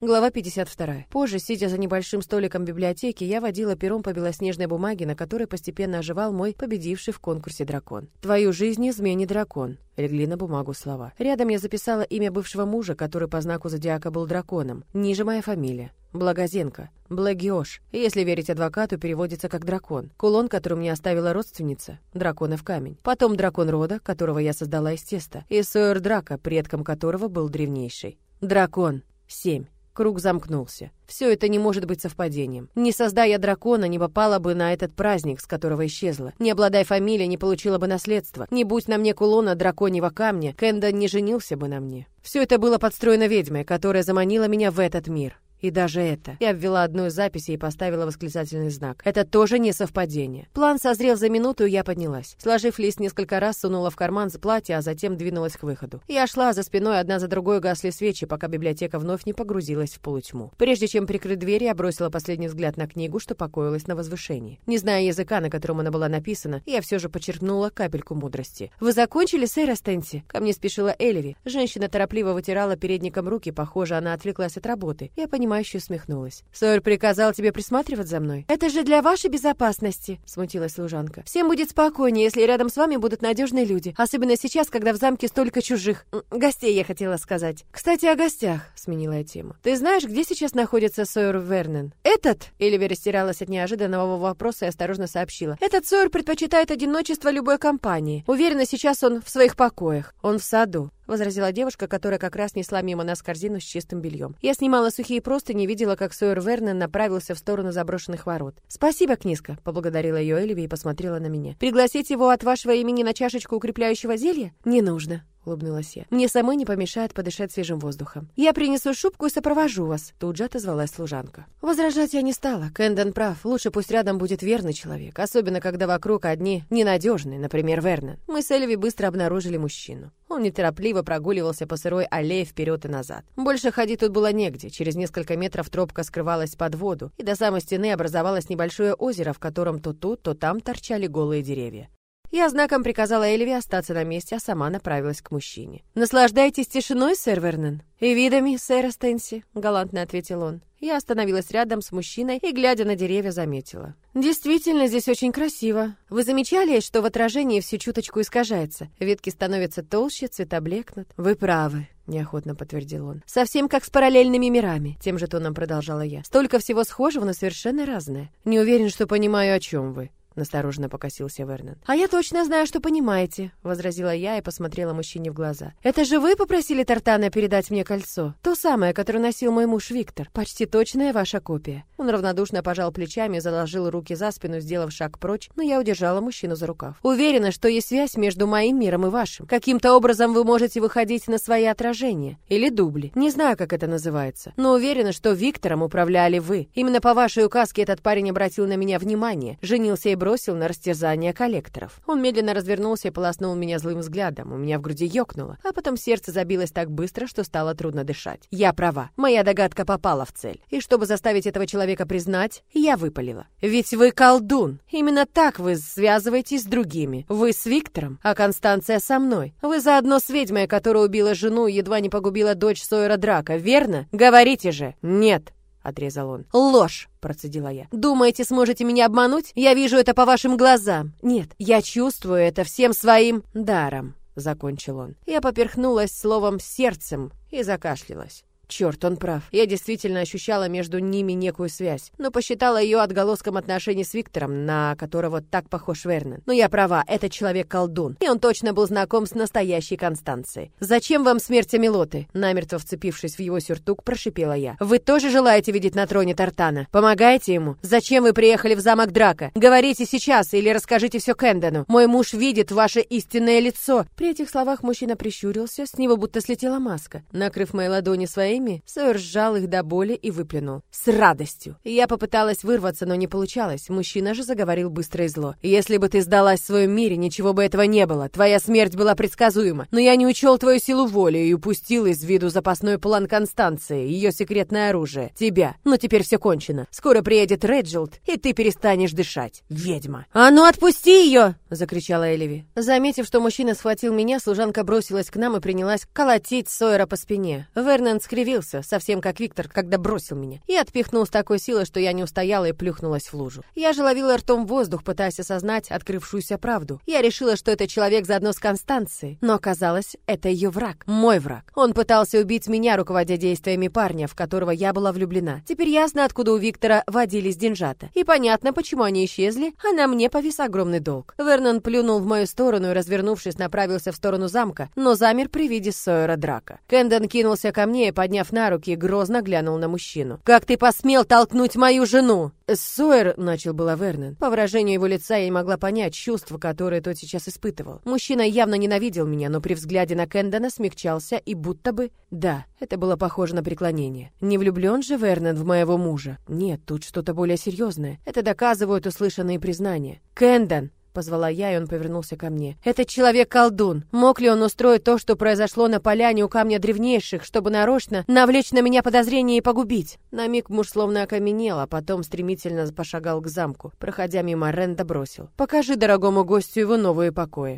Глава 52. Позже, сидя за небольшим столиком библиотеки, я водила пером по белоснежной бумаге, на которой постепенно оживал мой победивший в конкурсе дракон. «Твою жизнь изменит дракон», — легли на бумагу слова. Рядом я записала имя бывшего мужа, который по знаку зодиака был драконом. Ниже моя фамилия. Благозенко. Благиош. Если верить адвокату, переводится как дракон. Кулон, который мне оставила родственница. Драконов камень. Потом дракон рода, которого я создала из теста. И Сойер Драка, предком которого был древнейший. Дракон. Семь. Круг замкнулся. Все это не может быть совпадением. Не создая дракона, не попала бы на этот праздник, с которого исчезла. Не обладая фамилией, не получила бы наследство. Не будь на мне кулона драконьего камня, Кэндон не женился бы на мне. Все это было подстроено ведьмой, которая заманила меня в этот мир. И даже это. Я ввела одну из записей и поставила восклицательный знак. Это тоже не совпадение. План созрел за минуту, и я поднялась. Сложив лист несколько раз, сунула в карман за платье, а затем двинулась к выходу. Я шла, за спиной одна за другой гасли свечи, пока библиотека вновь не погрузилась в полутьму. Прежде чем прикрыть дверь, я бросила последний взгляд на книгу, что покоилась на возвышении. Не зная языка, на котором она была написана, я все же почерпнула капельку мудрости. «Вы закончили, сэр Астенси?» Ко мне спешила Эльви. Женщина торопливо вытирала передником руки, похоже, она отвлеклась от работы. Я понимаю, понимающе усмехнулась. «Сойер приказал тебе присматривать за мной?» «Это же для вашей безопасности», — смутилась служанка. «Всем будет спокойнее, если рядом с вами будут надежные люди. Особенно сейчас, когда в замке столько чужих. Гостей, я хотела сказать. Кстати, о гостях», — сменила я тему. «Ты знаешь, где сейчас находится Сойер Вернен?» «Этот?» — Эливи растерялась от неожиданного вопроса и осторожно сообщила. «Этот Сойер предпочитает одиночество любой компании. Уверена, сейчас он в своих покоях. Он в саду возразила девушка, которая как раз несла мимо нас корзину с чистым бельем. Я снимала сухие простыни и видела, как Сойер Вернон направился в сторону заброшенных ворот. «Спасибо, Книска», — поблагодарила ее Эльви и посмотрела на меня. «Пригласить его от вашего имени на чашечку укрепляющего зелья? Не нужно» улыбнулась я. «Мне самой не помешает подышать свежим воздухом. Я принесу шубку и сопровожу вас», тут же отозвалась служанка. Возражать я не стала. Кэндон прав. Лучше пусть рядом будет верный человек, особенно когда вокруг одни ненадежные, например, Вернон. Мы с Эльви быстро обнаружили мужчину. Он неторопливо прогуливался по сырой аллее вперед и назад. Больше ходить тут было негде. Через несколько метров тропка скрывалась под воду, и до самой стены образовалось небольшое озеро, в котором то тут, то там торчали голые деревья. Я знаком приказала Эльве остаться на месте, а сама направилась к мужчине. «Наслаждайтесь тишиной, сэр Вернон?» «И видами, сэр Стенси», — галантно ответил он. Я остановилась рядом с мужчиной и, глядя на деревья, заметила. «Действительно, здесь очень красиво. Вы замечали, что в отражении все чуточку искажается? Ветки становятся толще, цвета блекнут?» «Вы правы», — неохотно подтвердил он. «Совсем как с параллельными мирами», — тем же тоном продолжала я. «Столько всего схожего, но совершенно разное. Не уверен, что понимаю, о чем вы» настороженно покосился Вернон. «А я точно знаю, что понимаете», — возразила я и посмотрела мужчине в глаза. «Это же вы попросили Тартана передать мне кольцо? То самое, которое носил мой муж Виктор. Почти точная ваша копия». Он равнодушно пожал плечами заложил руки за спину, сделав шаг прочь, но я удержала мужчину за рукав. «Уверена, что есть связь между моим миром и вашим. Каким-то образом вы можете выходить на свои отражения. Или дубли. Не знаю, как это называется. Но уверена, что Виктором управляли вы. Именно по вашей указке этот парень обратил на меня внимание, женился и бросил бросил на растерзание коллекторов. Он медленно развернулся и полоснул меня злым взглядом. У меня в груди ёкнуло, а потом сердце забилось так быстро, что стало трудно дышать. Я права. Моя догадка попала в цель. И чтобы заставить этого человека признать, я выпалила. Ведь вы колдун. Именно так вы связываетесь с другими. Вы с Виктором, а Констанция со мной. Вы заодно с ведьмой, которая убила жену и едва не погубила дочь Сойера Драка, верно? Говорите же. Нет отрезал он. «Ложь!» — процедила я. «Думаете, сможете меня обмануть? Я вижу это по вашим глазам. Нет, я чувствую это всем своим даром», — закончил он. Я поперхнулась словом «сердцем» и закашлялась. Черт, он прав. Я действительно ощущала между ними некую связь, но посчитала ее отголоском отношений с Виктором, на которого так похож Вернон. Но я права, этот человек-колдун, и он точно был знаком с настоящей Констанцией. «Зачем вам смерть Амилоты?» Намертво вцепившись в его сюртук, прошипела я. «Вы тоже желаете видеть на троне Тартана? Помогаете ему? Зачем вы приехали в замок Драка? Говорите сейчас или расскажите все Кэндону. Мой муж видит ваше истинное лицо». При этих словах мужчина прищурился, с него будто слетела маска. Накрыв мои ладони своей своими, Сойер сжал их до боли и выплюнул. С радостью. Я попыталась вырваться, но не получалось. Мужчина же заговорил быстро и зло. «Если бы ты сдалась в своем мире, ничего бы этого не было. Твоя смерть была предсказуема. Но я не учел твою силу воли и упустил из виду запасной план Констанции, ее секретное оружие. Тебя. Но теперь все кончено. Скоро приедет Реджилд, и ты перестанешь дышать. Ведьма!» «А ну отпусти ее!» — закричала Элеви. Заметив, что мужчина схватил меня, служанка бросилась к нам и принялась колотить Сойера по спине. Вернон скривил остановился, совсем как Виктор, когда бросил меня, и отпихнул с такой силой, что я не устояла и плюхнулась в лужу. Я же ловила ртом воздух, пытаясь осознать открывшуюся правду. Я решила, что это человек заодно с Констанцией, но оказалось, это ее враг, мой враг. Он пытался убить меня, руководя действиями парня, в которого я была влюблена. Теперь ясно, откуда у Виктора водились деньжата. И понятно, почему они исчезли, а на мне повис огромный долг. Вернон плюнул в мою сторону и, развернувшись, направился в сторону замка, но замер при виде Сойера Драка. Кэндон кинулся ко мне и, подняв на руки, грозно глянул на мужчину. «Как ты посмел толкнуть мою жену?» «Сойер», — начал было Вернон. По выражению его лица я не могла понять чувства, которые тот сейчас испытывал. Мужчина явно ненавидел меня, но при взгляде на Кэндона смягчался и будто бы... Да, это было похоже на преклонение. Не влюблен же Вернон в моего мужа? Нет, тут что-то более серьезное. Это доказывают услышанные признания. «Кэндон!» Позвала я, и он повернулся ко мне. «Этот человек-колдун. Мог ли он устроить то, что произошло на поляне у камня древнейших, чтобы нарочно навлечь на меня подозрения и погубить?» На миг муж словно окаменел, а потом стремительно пошагал к замку. Проходя мимо Ренда бросил. «Покажи дорогому гостю его новые покои».